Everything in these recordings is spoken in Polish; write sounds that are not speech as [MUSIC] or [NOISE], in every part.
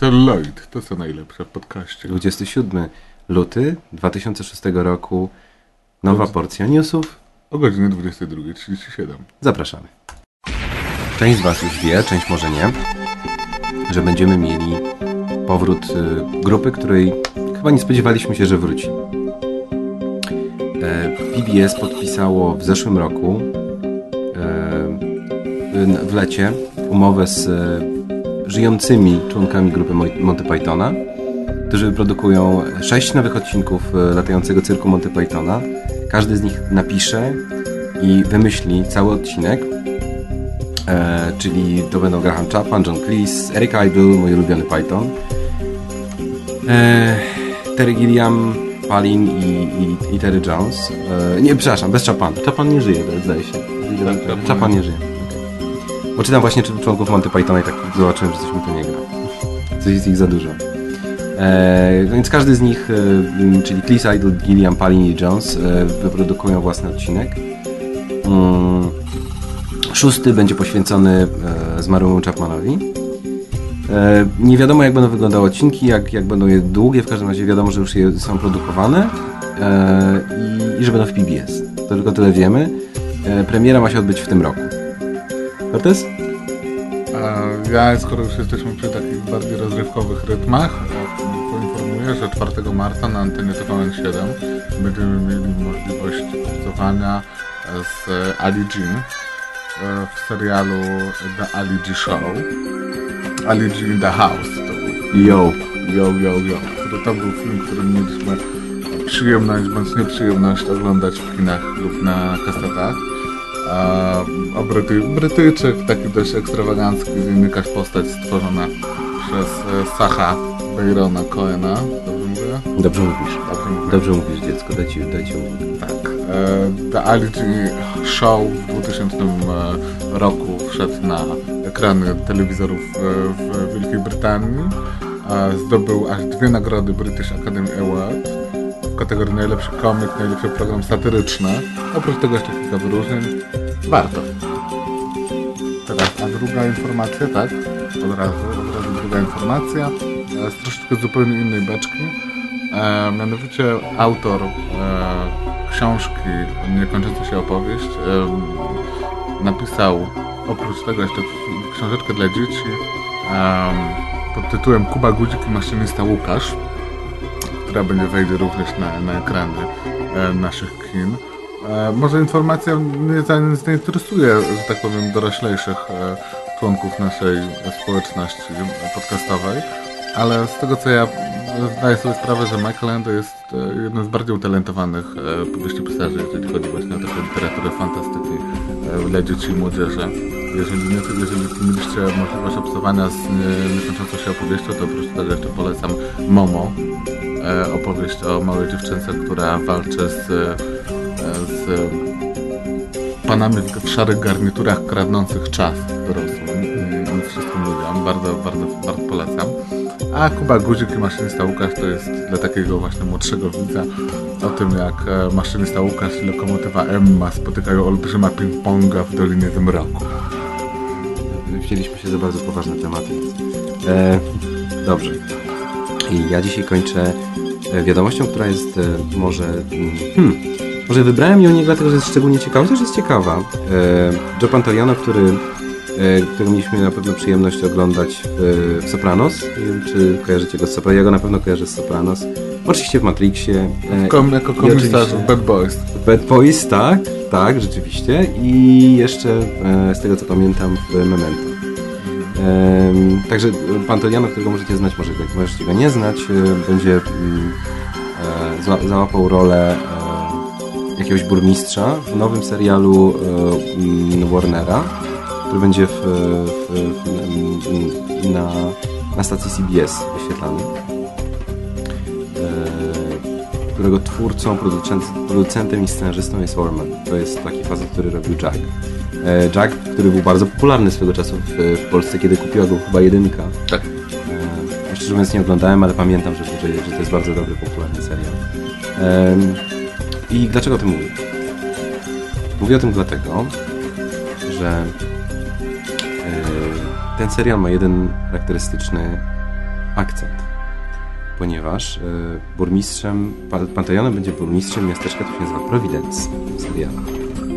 Celluloid, to co najlepsze w podcaście. 27 luty 2006 roku. Nowa porcja newsów. O godzinie 22.37. Zapraszamy. Część z Was już wie, część może nie, że będziemy mieli powrót y, grupy, której chyba nie spodziewaliśmy się, że wróci. E, PBS podpisało w zeszłym roku e, w lecie umowę z żyjącymi członkami grupy Mo- Monty Pythona, którzy produkują sześć nowych odcinków e, latającego cyrku Monty Pythona. Każdy z nich napisze i wymyśli cały odcinek. E, czyli to będą Graham Chapman, John Cleese, Eric Idle, mój ulubiony Python, e, Terry Gilliam, Palin i, i, i Terry Jones. E, nie, przepraszam, bez Chapman. Chapman nie żyje, zdaje się. Chapman- Chapman nie żyje. Okay. Bo czytam właśnie członków Monty Pythona i tak zobaczyłem, że coś mi to nie gra. Coś jest ich za dużo. E, więc każdy z nich, e, czyli Cleese, Idle, Gilliam, Palin i Jones, e, wyprodukują własny odcinek. Mm, Szósty będzie poświęcony e, zmarłemu Chapmanowi. E, nie wiadomo, jak będą wyglądały odcinki, jak, jak będą je długie. W każdym razie wiadomo, że już je są produkowane e, i, i że będą w PBS. To tylko tyle wiemy. E, premiera ma się odbyć w tym roku. Cortez? A ja, skoro już jesteśmy przy takich bardziej rozrywkowych rytmach, to poinformuję, że 4 marca na antenie TVN7 będziemy mieli możliwość obcowania z Ali G e, w serialu The Ali G Show. Ali G in the House to był. Yo. Yo, yo, yo. Który to był film, który mieliśmy przyjemność bądź nieprzyjemność oglądać w kinach lub na kasetach. A Bryty, Brytyjczyk, taki dość ekstrawagancki, jakaś postać stworzona przez e, Sacha Byrona Coena. Dobrze mówię? Dobrze mówisz. Dobrze mówię. Dobrze mówisz, dziecko. Daj ci, daj ci. Tak. E, The G Show w 2000 roku wszedł na ekrany telewizorów e, w Wielkiej Brytanii. E, Zdobył aż dwie nagrody British Academy Award w kategorii najlepszy komik, najlepszy program satyryczny. Oprócz tego jeszcze kilka wyróżnień. Warto. Teraz, a druga informacja, tak? Od razu, od razu druga informacja. Z troszeczkę zupełnie innej beczki. E, mianowicie autor e, książki Niekończąca się opowieść e, napisał oprócz tego jeszcze książeczkę dla dzieci e, pod tytułem Kuba Gudzik i maszynista Łukasz, która będzie wejdzie również na, na ekrany e, naszych kin. E, może informacja nie za- zainteresuje, że tak powiem, doroślejszych e, członków naszej społeczności podcastowej, ale z tego co ja zdaję sobie sprawę, że Michael Ende jest e, jednym z bardziej utalentowanych e, powieściopisarzy, jeżeli chodzi właśnie o taką literaturę fantastyki dla dzieci i młodzieży. Jeżeli, nie, jeżeli mieliście możliwość obcowania z nie- niekończącą się opowieścią, to oprócz tego jeszcze polecam Momo, opowieść o małej dziewczynce, która walczy z, z panami w, szarych garniturach kradnących czas dorosłym i, i wszystkim ludziom. Bardzo, bardzo, bardzo polecam. A Kuba Guzik i maszynista Łukasz to jest dla takiego właśnie młodszego widza o tym, jak e, maszynista Łukasz i lokomotywa Emma spotykają olbrzyma ping-ponga w Dolinie Zmroku. wzięliśmy się za bardzo poważne tematy. E, dobrze. I ja dzisiaj kończę e, wiadomością, która jest e, może... mm, Hmm, może wybrałem ją nie dlatego, że jest szczególnie ciekawa, chociaż jest ciekawa. E, Joe Pantoliano, który, e, którego mieliśmy na pewno przyjemność oglądać w, w Sopranos. Nie wiem, czy kojarzycie go z Sopranos. Ja go na pewno kojarzę z Sopranos. Oczywiście w Matrixie. e, Kom, jako komisarz w Bad Boys. Bad Boys, tak, tak, rzeczywiście. I jeszcze e, z tego co pamiętam w Memento. Em, także Pantoliano, którego możecie znać, może możecie go nie znać, e, będzie mm, e, za, załapał rolę e, jakiegoś burmistrza w nowym serialu e, mm, Warnera, który będzie w, w, w, na na stacji CBS wyświetlany, e, którego twórcą, producent, producentem i scenarzystą jest Orman. To jest taki facet, który robił Jack. E, Jack, który był bardzo popularny swego czasu w, w Polsce, kiedy kupiła go chyba jedynka. Tak. E, szczerze mówiąc nie oglądałem, ale pamiętam, że, że, że to jest bardzo dobry, popularny serial. E, I dlaczego o tym mówię? Mówię o tym dlatego, że e, ten serial ma jeden charakterystyczny akcent, ponieważ e, burmistrzem, pa- Panteonem będzie burmistrzem miasteczka, które się nazywa Providence w serialu.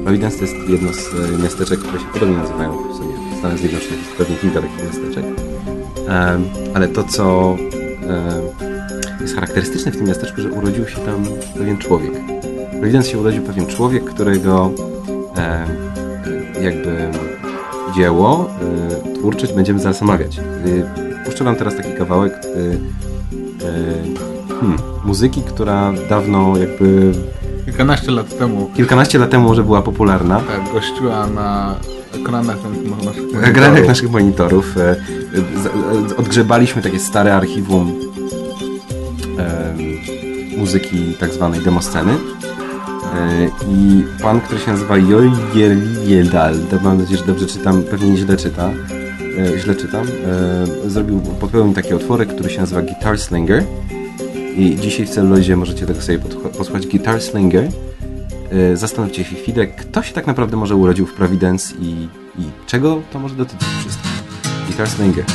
Providence to jest jedno z e, miasteczek, które się podobnie nazywają w sumie. W Stanach Zjednoczonych jest pewnie kilka takich miasteczek. Ale to, co jest charakterystyczne w tym miasteczku, że urodził się tam pewien człowiek. W Providence się urodził pewien człowiek, którego e, jakby dzieło e, twórczość będziemy zaraz omawiać. E, puszczę wam teraz taki kawałek e, e, hmm, muzyki, która dawno jakby Kilkanaście lat temu kilkanaście lat temu może była popularna. tak, gościła na ekranach naszych ekranach monitorów. naszych monitorów e, e, odgrzebaliśmy takie stare archiwum e, muzyki tak zwanej demosceny e, i pan, który się nazywa Jolgier Liedal, to mam nadzieję, że dobrze czytam, pewnie nie źle czyta, e, źle czytam, e, zrobił, popełnił taki otworek, który się nazywa Guitar Slinger i dzisiaj w celulozie możecie tego sobie posłuchać Guitar Slinger E, Zastanówcie się chwilę, kto się tak naprawdę może urodził w Providence i, i czego to może dotyczyć wszystko. Guitar Slinger.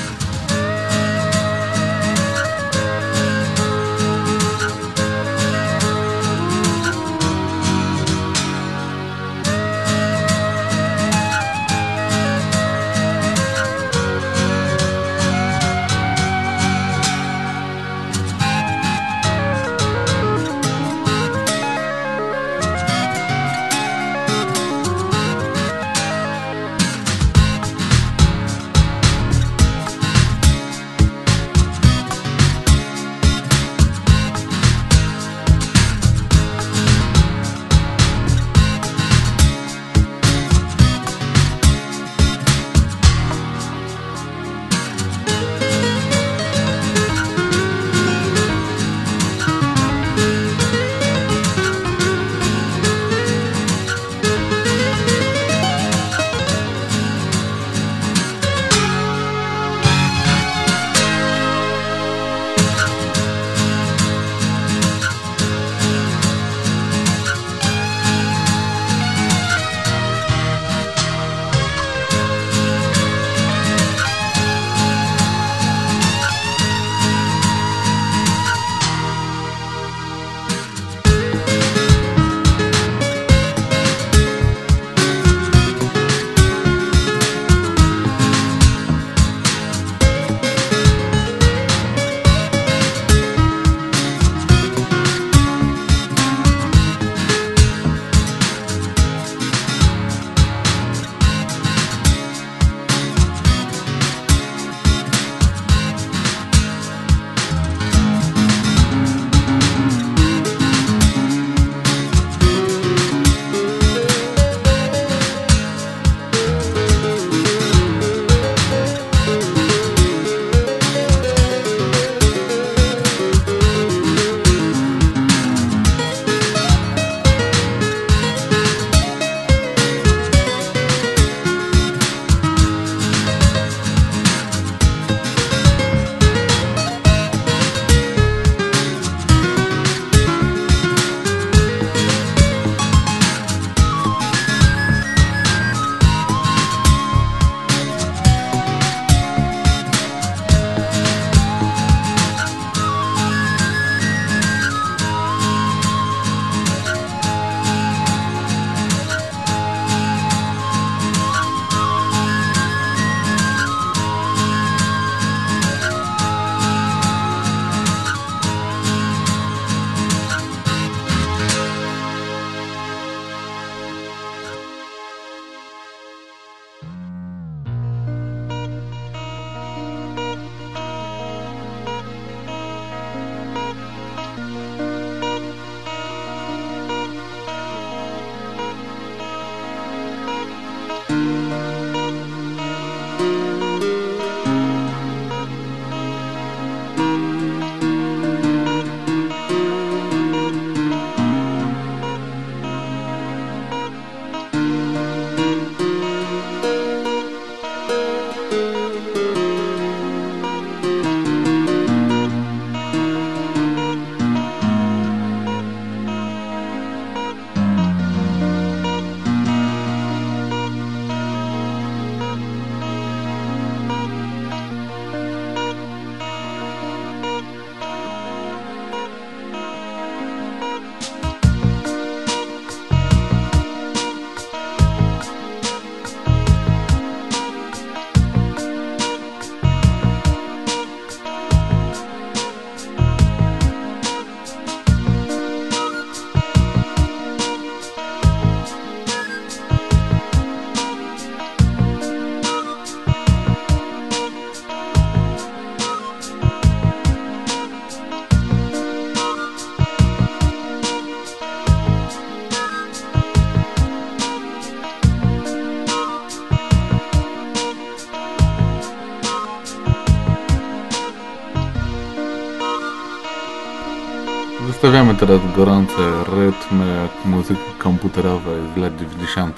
Przedstawiamy teraz gorące rytmy muzyki komputerowej z lat 90.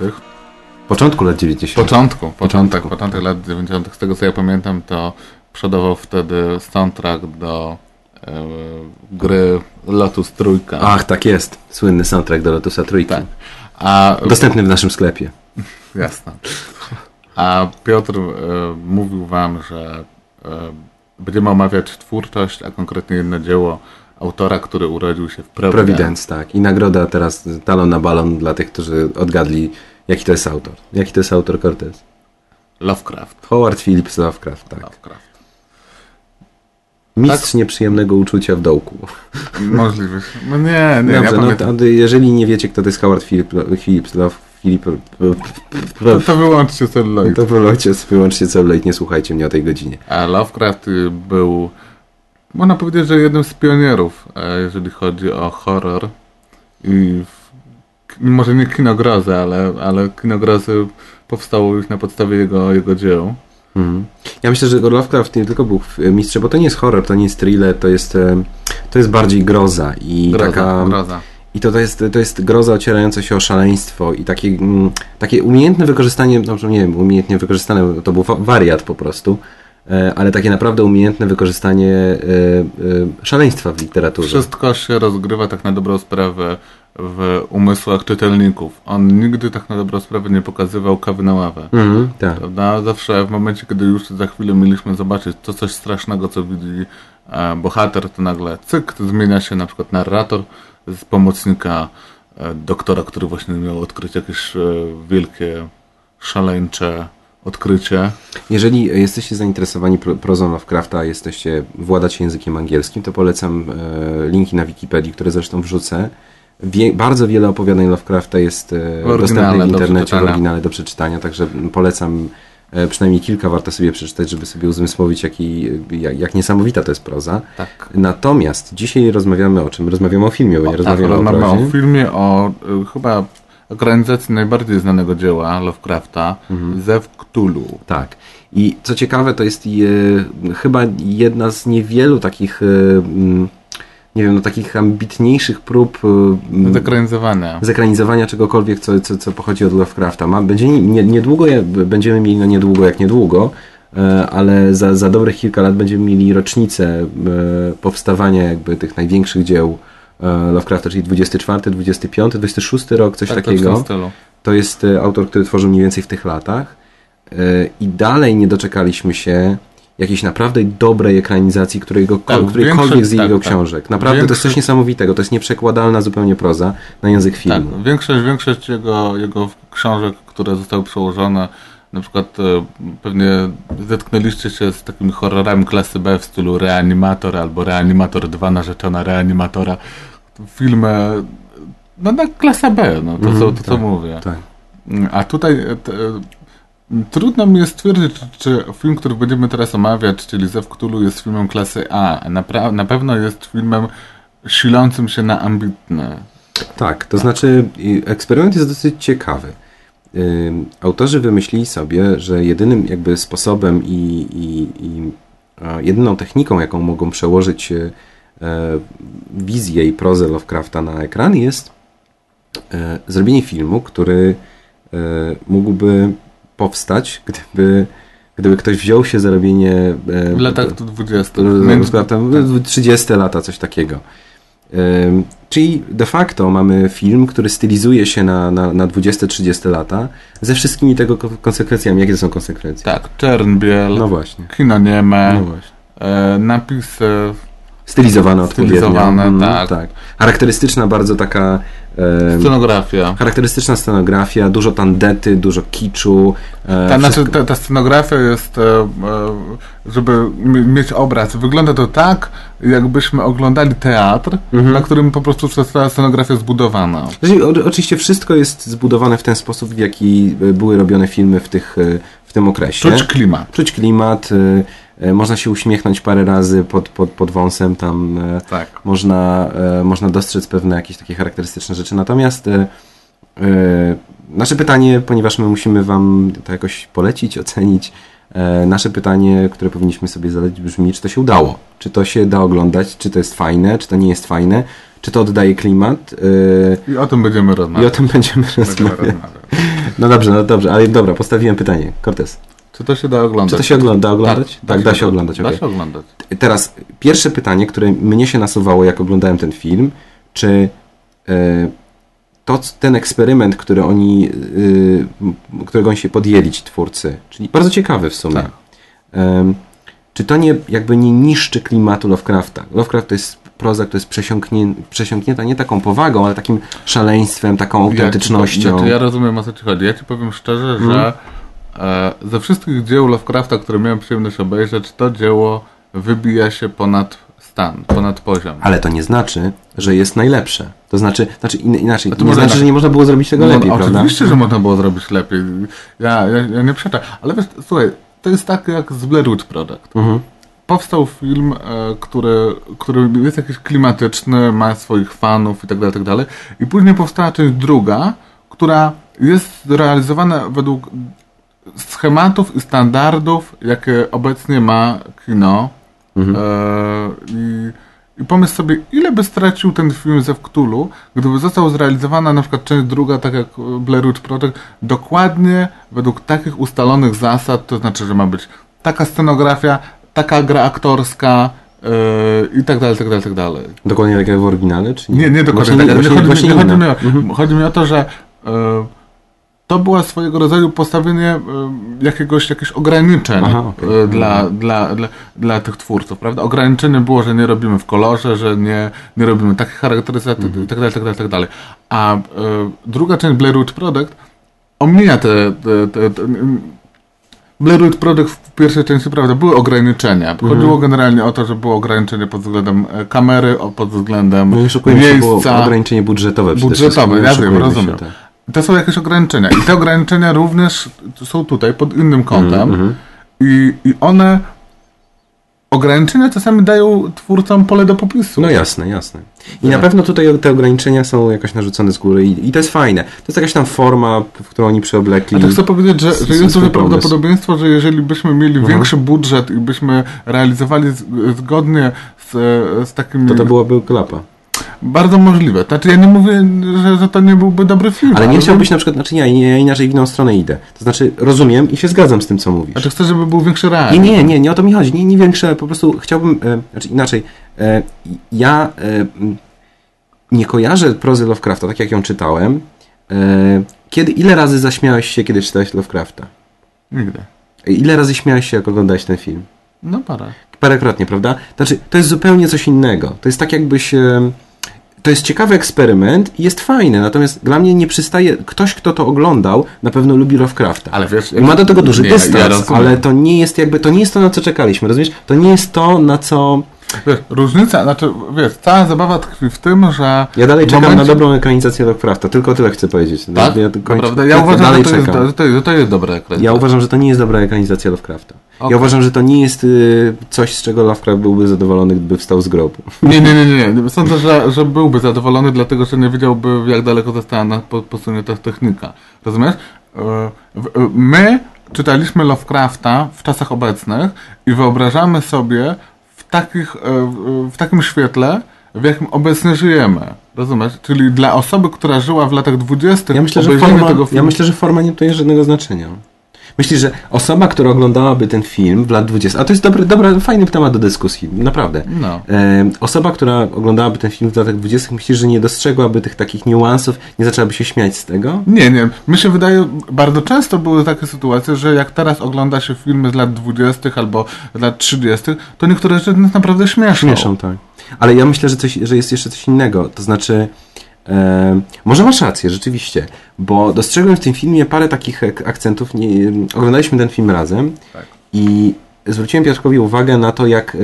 Początku lat 90. Początku, początek, Początku. początek lat 90. Z tego co ja pamiętam, to przodował wtedy soundtrack do e, gry Lotus Trójka. Ach, tak jest. Słynny soundtrack do Lotusa Trójki. Tak. A Dostępny w naszym sklepie. [LAUGHS] Jasne. A Piotr e, mówił wam, że e, będziemy omawiać twórczość, a konkretnie jedno dzieło autora, który urodził się w Providence. Providence, tak. I nagroda teraz talon na balon dla tych, którzy odgadli, jaki to jest autor. Jaki to jest autor Cortez? Lovecraft. Howard Phillips Lovecraft, tak. Lovecraft. Mistrz nieprzyjemnego uczucia w dołku. Możliwe. No nie, nie, Dobrze, ja no, pamiętam. jeżeli nie wiecie, kto to jest Howard Phillips, Phillips Love, Philip, To, to wyłączcie celluloid. to wyłączcie, wyłączcie celluloid, nie słuchajcie mnie o tej godzinie. A Lovecraft y, był, można powiedzieć, że jednym z pionierów, e, jeżeli chodzi o horror. I w, może nie kinogrozy, ale, ale kinogrozy powstało już na podstawie jego, jego dzieł. Mhm. Ja myślę, że Lovecraft nie tylko był mistrzem, bo to nie jest horror, to nie jest thriller, to jest, e, to jest bardziej groza i Groza, taka... groza. I to, to, jest, to jest groza ocierająca się o szaleństwo i takie, mm, takie umiejętne wykorzystanie, dobrze nie wiem, umiejętnie wykorzystane, to był wa- wariat po prostu, e, ale takie naprawdę umiejętne wykorzystanie e, e, szaleństwa w literaturze. Wszystko się rozgrywa tak na dobrą sprawę w umysłach czytelników. On nigdy tak na dobrą sprawę nie pokazywał kawy na ławę. Mhm, tak. Prawda? Zawsze w momencie, kiedy już za chwilę mieliśmy zobaczyć to coś strasznego, co widzi e, bohater, to nagle cyk, zmienia się na przykład narrator z pomocnika e, doktora, który właśnie miał odkryć jakieś e, wielkie, szaleńcze odkrycie. Jeżeli jesteście zainteresowani pro- prozą Lovecrafta, jesteście, władacie językiem angielskim, to polecam e, linki na Wikipedii, które zresztą wrzucę. Wie, bardzo wiele opowiadań Lovecrafta jest e, oryginale dostępnych w internecie, w oryginale do przeczytania, także polecam e, przynajmniej kilka warto sobie przeczytać, żeby sobie uzmysłowić, jaki, jak, jak niesamowita to jest proza. Tak. Natomiast dzisiaj rozmawiamy o czym? Rozmawiamy o filmie, bo nie tak, rozmawiamy o prozie. o filmie, o chyba ekranizacji najbardziej znanego dzieła Lovecrafta, Mhm. Zew Cthulhu. Tak. I co ciekawe, to jest e, chyba jedna z niewielu takich, e, mm, nie wiem, no, takich ambitniejszych prób e, mm, Zekranizowane. zekranizowania czegokolwiek, co, co, co pochodzi od Lovecrafta. Ma, będzie nie, niedługo, je- będziemy mieli, no niedługo jak niedługo, e, ale za, za dobrych kilka lat będziemy mieli rocznicę e, powstawania jakby tych największych dzieł e, Lovecrafta, czyli 24, 25, 26 rok, coś Tak, to takiego. stylu. To jest e, autor, który tworzył mniej więcej w tych latach. E, I dalej nie doczekaliśmy się jakiejś naprawdę dobrej ekranizacji którego, Tak, którejkolwiek większość- z jego tak, tak. książek. Naprawdę to jest coś Większość- niesamowitego. To jest nieprzekładalna zupełnie proza na język Tak, filmu. większość, większość jego, jego książek, które zostały przełożone, na przykład e, pewnie zetknęliście się z takimi horrorami klasy B w stylu Reanimator albo Reanimator 2 narzeczona Reanimatora. Filmy, no na klasa B, no to, Mhm, co, to co tak, mówię. Tak. A tutaj e, e, trudno mi jest stwierdzić, czy, czy film, który będziemy teraz omawiać, czyli Zew Cthulhu jest filmem klasy A. Na, na pewno jest filmem silącym się na ambitny. Tak, to znaczy eksperyment jest dosyć ciekawy. Autorzy wymyślili sobie, że jedynym jakby sposobem i, i, i jedyną techniką, jaką mogą przełożyć wizję i prozę Lovecrafta na ekran jest e, zrobienie filmu, który e, mógłby powstać, gdyby, gdyby ktoś wziął się za robienie e, W latach 20. to Między- Lovecrafta, w 30 lata, coś takiego. Czyli de facto mamy film, który stylizuje się na, na, na 20-30 lata ze wszystkimi tego ko- konsekwencjami. Jakie to są konsekwencje? Tak, Czernbiel, No właśnie. kino nieme, No właśnie. e, napisy, Stylizowane odpowiednio. Stylizowane, Mhm, tak. Charakterystyczna bardzo taka... em, scenografia. charakterystyczna scenografia, dużo tandety, dużo kiczu. e, Ta, znaczy, ta, ta scenografia jest, e, e, żeby mieć obraz, wygląda to tak, jakbyśmy oglądali teatr, Mhm. na którym po prostu została scenografia zbudowana. Znaczy, o, oczywiście wszystko jest zbudowane w ten sposób, w jaki e, były robione filmy w, tych, e, w tym okresie. Czuć klimat. Czuć klimat, można się uśmiechnąć parę razy pod, pod, pod wąsem, tam y, Tak. można, y, można dostrzec pewne jakieś takie charakterystyczne rzeczy. Natomiast nasze pytanie, ponieważ my musimy Wam to jakoś polecić, ocenić, E, nasze pytanie, które powinniśmy sobie zadać brzmi, czy to się udało? Czy to się da oglądać? Czy to jest fajne? Czy to nie jest fajne? Czy to oddaje klimat? E, I o tym będziemy I rozmawiać. o tym będziemy Będziemy rozmawiać. rozmawiać. No dobrze, no dobrze, ale dobra, postawiłem pytanie. Cortez, Czy to się da oglądać? czy to się ogląda, oglądać? Tak, da się oglądać. Da okej. się oglądać. Teraz pierwsze pytanie, które mnie się nasuwało, jak oglądałem ten film, czy e, to, ten eksperyment, który oni, y, którego oni się podjęli, ci twórcy, czyli bardzo ciekawy w sumie, Tak. czy to nie, jakby nie niszczy klimatu Lovecrafta? Lovecraft to jest proza, która jest przesiąknię, przesiąknięta nie taką powagą, ale takim szaleństwem, taką autentycznością. Ja, znaczy, ja rozumiem o co ci chodzi. Ja ci powiem szczerze, Mhm. że e, ze wszystkich dzieł Lovecrafta, które miałem przyjemność obejrzeć, to dzieło wybija się ponad stan, ponad poziom. Ale to nie znaczy, że jest najlepsze. To znaczy, znaczy in, inaczej, to nie znaczy, tak. że nie można było zrobić tego No, lepiej, prawda? Oczywiście, że można było zrobić lepiej. Ja, ja, ja nie przeczę. Ale wiesz, słuchaj, to jest tak jak z Blair Witch Project. Mhm. Powstał film, e, który, który jest jakiś klimatyczny, ma swoich fanów i tak dalej, tak dalej. I później powstała część druga, która jest realizowana według schematów i standardów, jakie obecnie ma kino. Mhm. E, i, I pomyśl sobie, ile by stracił ten film ze Wktulu, gdyby został zrealizowana na przykład część druga, tak jak Blair Witch Project, dokładnie według takich ustalonych zasad, to znaczy, że ma być taka scenografia, taka gra aktorska e, i tak dalej, tak dalej, tak dalej. Dokładnie tak jak w oryginale, czy nie? Nie, nie dokładnie Właśnie tak. właśnie- nie chodzi, mi, właśnie nie chodzi, mi o, chodzi mi o to, że e, to była swojego rodzaju postawienie jakiegoś, jakichś ograniczeń Aha, okej. e, dla, dla, dla, dla tych twórców, prawda? Ograniczenie było, że nie robimy w kolorze, że nie, nie robimy takich charakteryzacji Mhm. i dalej, dalej, tak dalej. A e, druga część Blair Witch Project omija te, te, te, te Blair Witch Project w pierwszej części, prawda, były ograniczenia. Mhm. Chodziło generalnie o to, że było ograniczenie pod względem e, kamery, pod względem No się, było miejsca. ograniczenie budżetowe budżetowe, ja wiem, rozumiem. Się, tak. To są jakieś ograniczenia. I te ograniczenia również są tutaj pod innym kątem. Mhm, I, I one ograniczenia czasami dają twórcom pole do popisu. No jasne, jasne. I na Tak. pewno tutaj te ograniczenia są jakoś narzucone z góry i, i to jest fajne. To jest jakaś tam forma, w którą oni przeoblekli. A to chcę powiedzieć, że, że jest duże prawdopodobieństwo, że jeżeli byśmy mieli Mhm. większy budżet i byśmy realizowali z, zgodnie z, z takimi... To to byłaby klapa. Bardzo możliwe. Znaczy ja nie mówię, że, że to nie byłby dobry film. Ale nie chciałbyś na przykład, znaczy ja, ja inaczej w inną stronę idę. To znaczy rozumiem i się zgadzam z tym, co mówisz. Znaczy chcę, żeby był większy Nie, realizm. nie, nie, nie o to mi chodzi. Nie, nie większe, po prostu chciałbym, e, znaczy inaczej, e, ja e, nie kojarzę prozy Lovecrafta, tak jak ją czytałem. E, kiedy, ile razy zaśmiałeś się, kiedy czytałeś Lovecrafta? Nigdy. Ile razy śmiałeś się, jak oglądałeś ten film? No parę. Parokrotnie, prawda? Znaczy, to jest zupełnie coś innego. To jest tak jakbyś... e, To jest ciekawy eksperyment i jest fajny, natomiast dla mnie nie przystaje... Ktoś, kto to oglądał, na pewno lubi Lovecrafta. Ale wiesz... I ma do tego duży nie, ja dystans, rozumiem. ale to nie jest jakby, to nie jest to, na co czekaliśmy, rozumiesz? To nie jest to, na co... Wiesz, różnica, znaczy, wiesz, cała zabawa tkwi w tym, że... Ja dalej czekam momencie- na dobrą ekranizację Lovecrafta, tylko tyle chcę powiedzieć. Tak? Ja, kończę-? Ja uważam, dalej że to, jest, że to, jest, że to jest dobra ekranizacja. Ja uważam, że to nie jest dobra ekranizacja Lovecrafta. Okej. Ja uważam, że to nie jest y, coś, z czego Lovecraft byłby zadowolony, gdyby wstał z grobu. [LAUGHS] Nie, nie, nie, nie. Sądzę, że, że byłby zadowolony, dlatego że nie wiedziałby, jak daleko została posunięta technika. Rozumiesz? E, e, My czytaliśmy Lovecrafta w czasach obecnych i wyobrażamy sobie w, takich, e, w- takim świetle, w jakim obecnie żyjemy. Rozumiesz? Czyli dla osoby, która żyła w latach dwudziestych, Ja myślę, że forma, tego ja filmu... myślę, że forma nie tutaj żadnego znaczenia. Myślisz, że osoba, która oglądałaby ten film w lat 20, a to jest dobry, dobry, fajny temat do dyskusji, naprawdę. No. E, osoba, która oglądałaby ten film w latach 20, myślisz, że nie dostrzegłaby tych takich niuansów, nie zaczęłaby się śmiać z tego? Nie, nie. Mi się wydaje, bardzo często były takie sytuacje, że jak teraz ogląda się filmy z lat 20. albo lat 30., to niektóre rzeczy nas naprawdę śmieszą. Śmieszą, tak. Ale ja myślę, że, coś, że jest jeszcze coś innego. To znaczy, e, może masz rację, rzeczywiście, bo dostrzegłem w tym filmie parę takich ak- akcentów. Nie, oglądaliśmy ten film razem Tak. i zwróciłem Piotrkowi uwagę na to, jak e,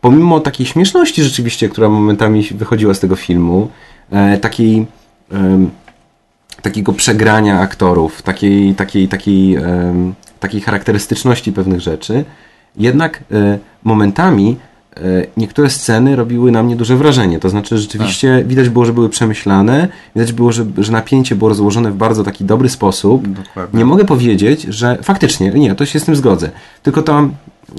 pomimo takiej śmieszności rzeczywiście, która momentami wychodziła z tego filmu, e, takiej takiego przegrania aktorów, takiej, takiej, takiej, takiej charakterystyczności pewnych rzeczy, jednak e, momentami niektóre sceny robiły na mnie duże wrażenie. To znaczy, rzeczywiście Tak. widać było, że były przemyślane, widać było, że, że napięcie było rozłożone w bardzo taki dobry sposób. Dokładnie. Nie mogę powiedzieć, że faktycznie, nie, to się z tym zgodzę. Tylko to,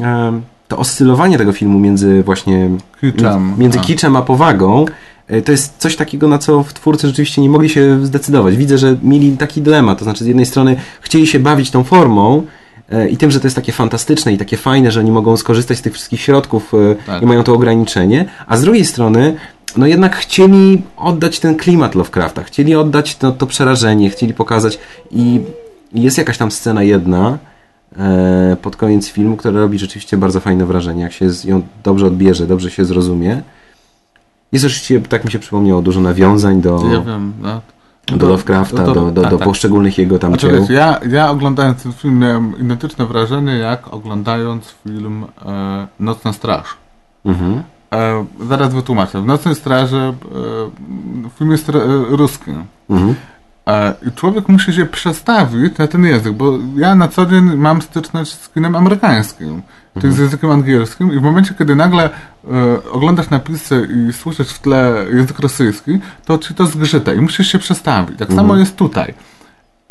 em, to oscylowanie tego filmu między właśnie Kiczem, między a. kiczem a powagą e, to jest coś takiego, na co w twórcy rzeczywiście nie mogli się zdecydować. Widzę, że mieli taki dylemat, to znaczy z jednej strony chcieli się bawić tą formą e, i tym, że to jest takie fantastyczne i takie fajne, że oni mogą skorzystać z tych wszystkich środków e, Tak. i mają to ograniczenie, a z drugiej strony no jednak chcieli oddać ten klimat Lovecrafta, chcieli oddać to, to przerażenie, chcieli pokazać i jest jakaś tam scena jedna e, pod koniec filmu, która robi rzeczywiście bardzo fajne wrażenie, jak się z- ją dobrze odbierze, dobrze się zrozumie. Jest oczywiście, tak mi się przypomniało, dużo nawiązań do, Ja wiem, no. Do Lovecrafta, do, do, do, tak, tak. poszczególnych jego tam Znaczy, dzieł. wiesz, ja, ja oglądając ten film miałem identyczne wrażenie jak oglądając film e, Nocna Straż. Mhm. E, zaraz wytłumaczę. W Nocnej Straży e, film jest e, ruski. Mhm. E, I człowiek musi się przestawić na ten język, bo ja na co dzień mam styczność z kinem amerykańskim, czyli z językiem angielskim i w momencie, kiedy nagle e, oglądasz napisy i słyszysz w tle język rosyjski, to ci to zgrzyta i musisz się przestawić. Tak samo jest tutaj.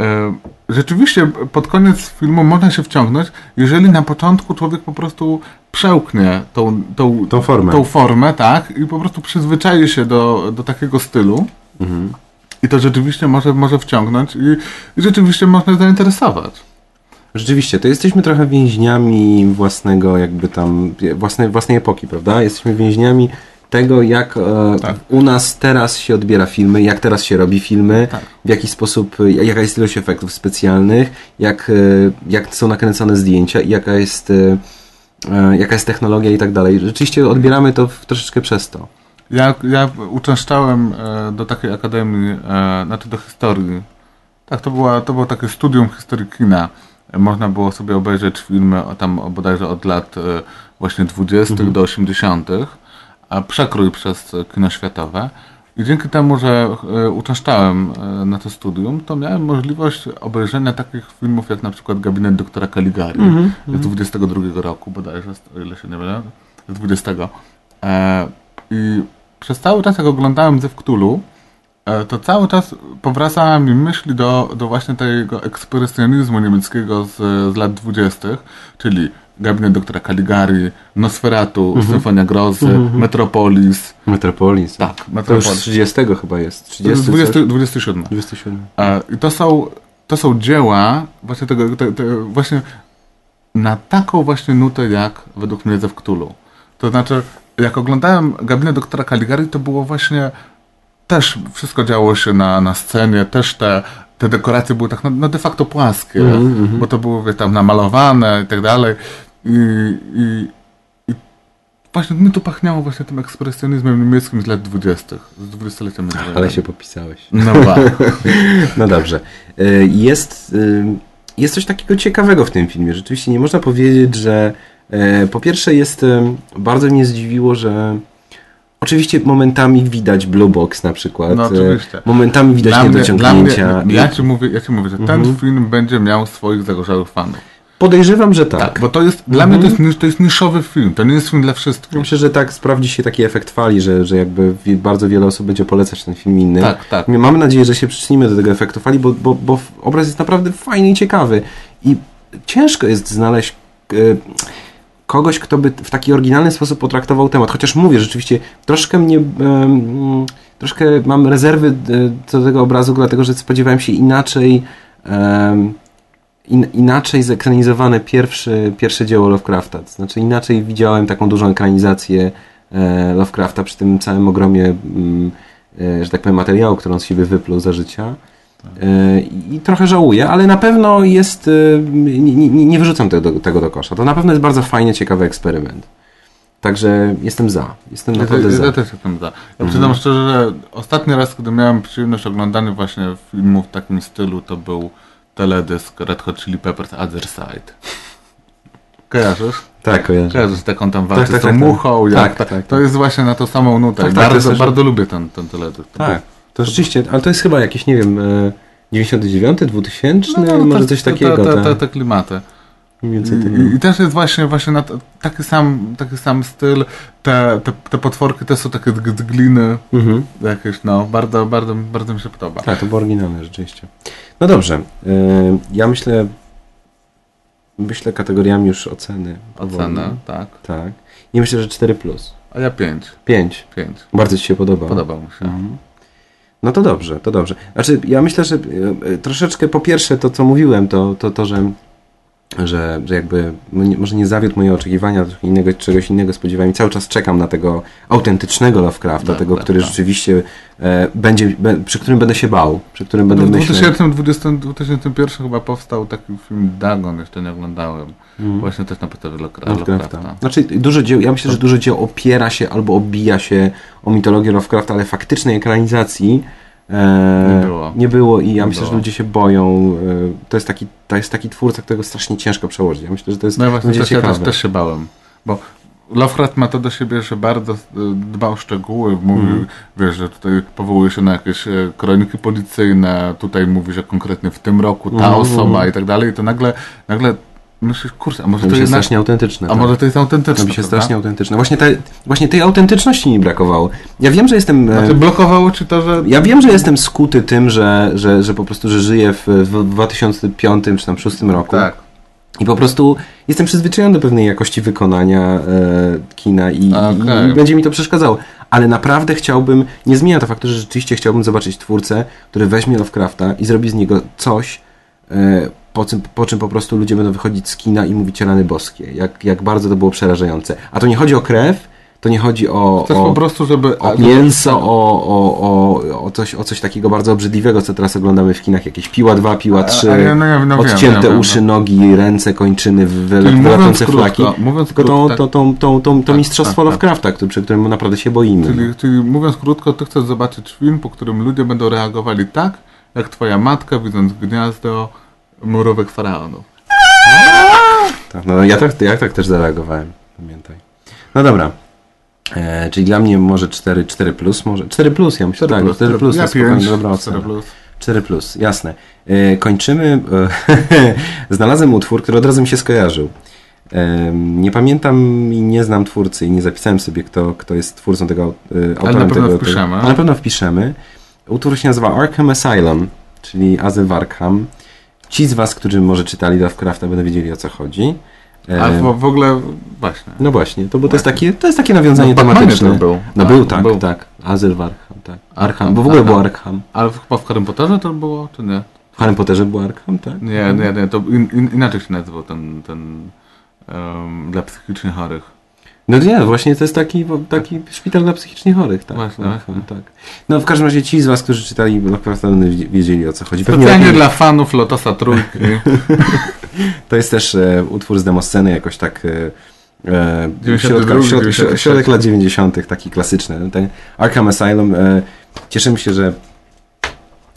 E, Rzeczywiście pod koniec filmu można się wciągnąć, jeżeli na początku człowiek po prostu przełknie tą, tą, Tą formę. tą formę, tak, i po prostu przyzwyczai się do, do takiego stylu. Mhm. I to rzeczywiście może, może wciągnąć i, i rzeczywiście można zainteresować. Rzeczywiście, to jesteśmy trochę więźniami własnego jakby tam, własnej, własnej epoki, prawda? Jesteśmy więźniami tego, jak e, Tak. u nas teraz się odbiera filmy, jak teraz się robi filmy, Tak. w jaki sposób, jaka jest ilość efektów specjalnych, jak, e, jak są nakręcone zdjęcia i jaka jest, e, e, jaka jest technologia i tak dalej. Rzeczywiście odbieramy to w, troszeczkę przez to. Ja, ja uczęszczałem e, do takiej akademii, e, znaczy do historii. Tak, to, była, to było takie studium historii kina. Można było sobie obejrzeć filmy tam bodajże od lat e, właśnie 20. do 80., a przekrój przez kino światowe. I dzięki temu, że e, uczęszczałem e, na to studium, to miałem możliwość obejrzenia takich filmów jak na przykład Gabinet doktora Caligari z 22 roku bodajże, o ile się nie mylę, z 20. E, I przez cały czas, jak oglądałem Zew Cthulhu, e, to cały czas powracała mi myśl do, do właśnie tego ekspresjonizmu niemieckiego z, z lat 20., czyli Gabinet doktora Caligari, Nosferatu, Symfonia Grozy, Metropolis. Metropolis. Tak, To już z Metropolis. 30 chyba jest. 30 coś? 20, 27. 27. E, I to są, to są dzieła właśnie tego, te, te, właśnie na taką właśnie nutę jak według mnie Zew Cthulhu. To znaczy, jak oglądałem gabinet doktora Caligari, to było właśnie też wszystko działo się na, na scenie, też te, te dekoracje były tak no, no de facto płaskie, bo to było wie, tam namalowane i tak dalej. I, i, i właśnie mi tu pachniało właśnie tym ekspresjonizmem niemieckim z lat 20., z dwudziestolecia międzywojennego. Ale się popisałeś. No. [LAUGHS] No dobrze. Y, Jest, y, jest coś takiego ciekawego w tym filmie. Rzeczywiście nie można powiedzieć, że e, po pierwsze jest, e, bardzo mnie zdziwiło, że oczywiście momentami widać Blue Box na przykład. No, e, oczywiście. Momentami widać Dla mnie, niedociągnięcia. mnie, ja, ci mówię, ja ci mówię, że Mhm. ten film będzie miał swoich zagorzałych fanów. Podejrzewam, że tak. Tak, bo to jest, dla mnie to jest, to jest niszowy film, to nie jest film dla wszystkich. Myślę, że tak sprawdzi się taki efekt fali, że, że jakby bardzo wiele osób będzie polecać ten film innym. Tak, tak. Mamy nadzieję, że się przyczynimy do tego efektu fali, bo, bo, bo obraz jest naprawdę fajny i ciekawy. I ciężko jest znaleźć e, kogoś, kto by w taki oryginalny sposób potraktował temat. Chociaż mówię, rzeczywiście troszkę mnie, troszkę mam rezerwy e, co do tego obrazu, dlatego że spodziewałem się inaczej inaczej zekranizowane pierwszy, pierwsze dzieło Lovecrafta. Znaczy inaczej widziałem taką dużą ekranizację e, Lovecrafta przy tym całym ogromie, mm, e, że tak powiem, materiału, który on z siebie wypluł za życia. E, I trochę żałuję, ale na pewno jest. e, Nie, nie, nie wyrzucam tego do, tego do kosza. To na pewno jest bardzo fajny, ciekawy eksperyment. Także jestem za. Jestem Ja, naprawdę ja za. też jestem za. Ja przyznam szczerze, że ostatni raz, kiedy miałem przyjemność oglądania właśnie filmów w takim stylu, to był teledysk Red Hot Chili Peppers Other Side. Kojarzysz? Tak, kojarzę. Kojarzysz taką tam walkę Tak, tak, z tą tak, tak. muchą? Tak, jak, tak, tak. To jest właśnie na tą samą nutę. Tak, tak, bardzo, bardzo lubię ten, ten teledysk. Tak, to rzeczywiście, ale to jest chyba jakieś, nie wiem, e, 99, 2000, No, no, może te- coś takiego. Te, te, tak. te klimaty. I, I też jest właśnie, właśnie taki, sam, taki sam styl. Te, te, te potworki też są takie z, gliny. Mhm. Jakieś, no, bardzo, bardzo, bardzo mi się podoba. Tak, to było oryginalne rzeczywiście. No dobrze. y, Ja myślę, myślę kategoriami już oceny. Ocenę, tak. Tak. I myślę, że 4+. Plus. A ja 5. 5. 5. Bardzo Ci się podoba. Podobał mi się. Mhm. No to dobrze, to dobrze. Znaczy, ja myślę, że e, e, troszeczkę po pierwsze to, co mówiłem, to to, to że, że, że jakby no może nie zawiódł moje oczekiwania, trochę innego, czegoś innego spodziewałem i cały czas czekam na tego autentycznego Lovecrafta, Tak, tego, tak, który tak. rzeczywiście e, będzie, be, przy którym będę się bał, przy którym będę No, w myślał. 2020, 2001 chyba powstał taki film Dagon, jeszcze nie oglądałem. Mhm. Właśnie też na podstawie Lovecra- Lovecrafta. Lovecrafta. Znaczy, dużo dzieł, ja myślę, że dużo dzieł opiera się albo obija się o mitologię Lovecrafta, ale faktycznej ekranizacji Nie było. nie było i ja Nie myślę, było. że ludzie się boją. E, to, jest taki, to jest taki twórca, którego strasznie ciężko przełożyć. Ja myślę, że to jest No właśnie też, ja też, też się bałem, bo Lovecraft ma to do siebie, że bardzo y, dba o szczegóły, mówi, Mhm. wiesz, że tutaj powołuje się na jakieś e, kroniki policyjne, tutaj mówi, że konkretnie w tym roku ta Mhm. osoba i tak dalej, i to nagle, nagle myślisz, kurczę, a może to to się jednak, strasznie autentyczne. a tak. może to jest autentyczne, Robi się prawda? strasznie autentyczne. Właśnie, właśnie tej autentyczności mi brakowało. Ja wiem, że jestem. Znaczy blokowało ci to, że... Ja wiem, że jestem skuty tym, że, że, że po prostu, że żyję w, w 2005 czy tam 2006 roku. Tak. I po prostu jestem przyzwyczajony do pewnej jakości wykonania e, kina i, Okej. i będzie mi to przeszkadzało. Ale naprawdę chciałbym, nie zmienia to faktu, że rzeczywiście chciałbym zobaczyć twórcę, który weźmie Lovecrafta i zrobi z niego coś, e, po, czym, po czym po prostu ludzie będą wychodzić z kina i mówić rany boskie. Jak, jak bardzo to było przerażające. A to nie chodzi o krew, to nie chodzi o, Chcesz o, po prostu, żeby... o mięso, o, o, o, o, coś, o coś takiego bardzo obrzydliwego, co teraz oglądamy w kinach. Jakieś piła 2, piła 3, A- a ja- no ja- no odcięte wiem, wiem, uszy, no. nogi, ręce, kończyny, wylatające krótko, flaki. mówiąc Tylko to, krótko, tak. to, to, to, to, to Tak, mistrzostwo tak, tak. Lovecrafta, który, przy którym naprawdę się boimy. Czyli, czyli mówiąc krótko, ty chcesz zobaczyć film, po którym ludzie będą reagowali tak, jak twoja matka widząc gniazdo murowych faraonów. Tak, no, ja, tak, ja tak też zareagowałem, pamiętaj. No dobra. E, czyli dla mnie może 4, 4 plus, może 4 plus, ja myślę, 4 tak, plus, 4 plus, ja to spokojnie, 5, dobra 4 ocena. plus. 4 plus, jasne. E, kończymy. E, [LAUGHS] znalazłem utwór, który od razu mi się skojarzył. E, nie pamiętam i nie znam twórcy i nie zapisałem sobie, kto, kto jest twórcą tego e, autorem na pewno tego, wpiszemy. Tego, ale na pewno wpiszemy. Utwór się nazywa Arkham Asylum, czyli Azyl w Arkham. Ci z Was, którzy może czytali Lovecrafta, będą wiedzieli o co chodzi. E, A w, ogóle właśnie. no właśnie, to, bo to jest takie, to jest takie nawiązanie No, tematyczne. był. No A, był, tak, był. tak. Azyl w Arkham, tak. Arkham, bo w ogóle Arkham. był Arkham. Ale chyba w Harry Potterze to było, czy nie? W Harry Potterze był Arkham, tak? Nie, nie, nie, to in, in, inaczej się nazywał ten, ten um, dla psychicznie chorych. No nie, właśnie to jest taki, taki szpital dla psychicznie chorych, tak. Właśnie, Arkham, właśnie. tak. No w każdym razie ci z was, którzy czytali wiedz- wiedzieli o co chodzi. Pewnie Specjalnie lepiej- dla fanów Lotosa Trójki. [LAUGHS] To jest też e, utwór z demosceny, jakoś tak e, e, 92, środka, środ, 96. środek lat 90., taki klasyczny. Ten Arkham Asylum. E, cieszymy się, że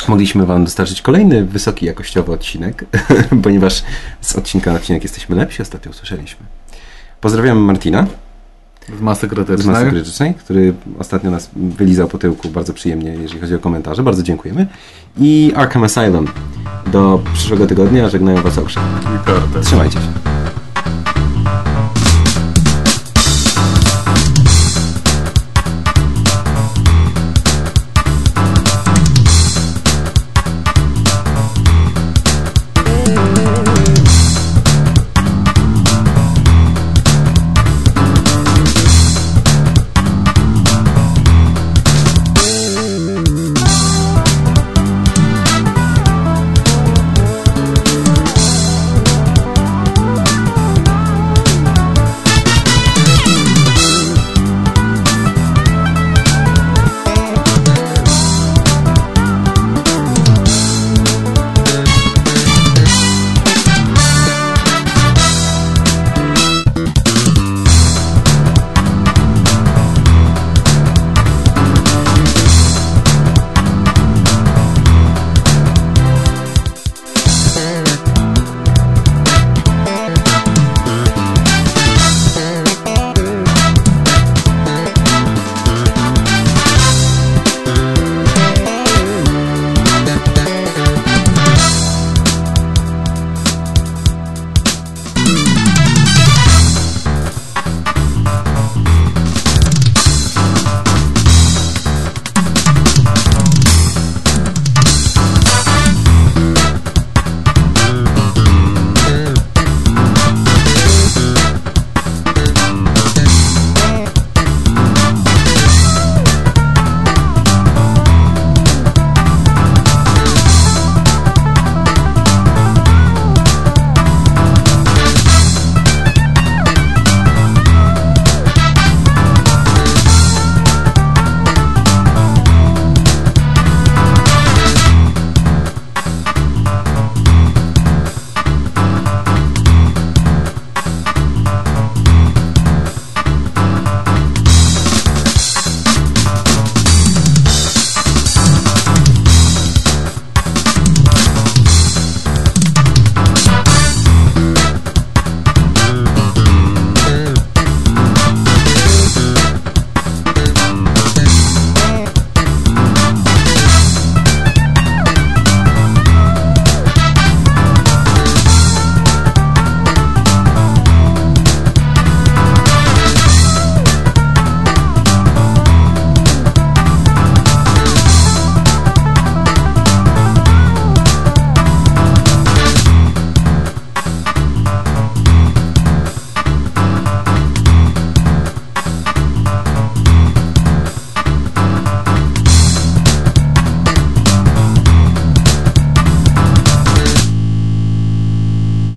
mogliśmy wam dostarczyć kolejny wysoki jakościowy odcinek, [LAUGHS] ponieważ z odcinka na odcinek jesteśmy lepsi, ostatnio usłyszeliśmy. Pozdrawiam Martina. Z masy z krytycznej. Masy Krytycznej, który ostatnio nas wylizał po tyłku bardzo przyjemnie, jeżeli chodzi o komentarze. Bardzo dziękujemy. I Arkham Asylum. Do przyszłego tygodnia żegnają Was Cortez. Trzymajcie się.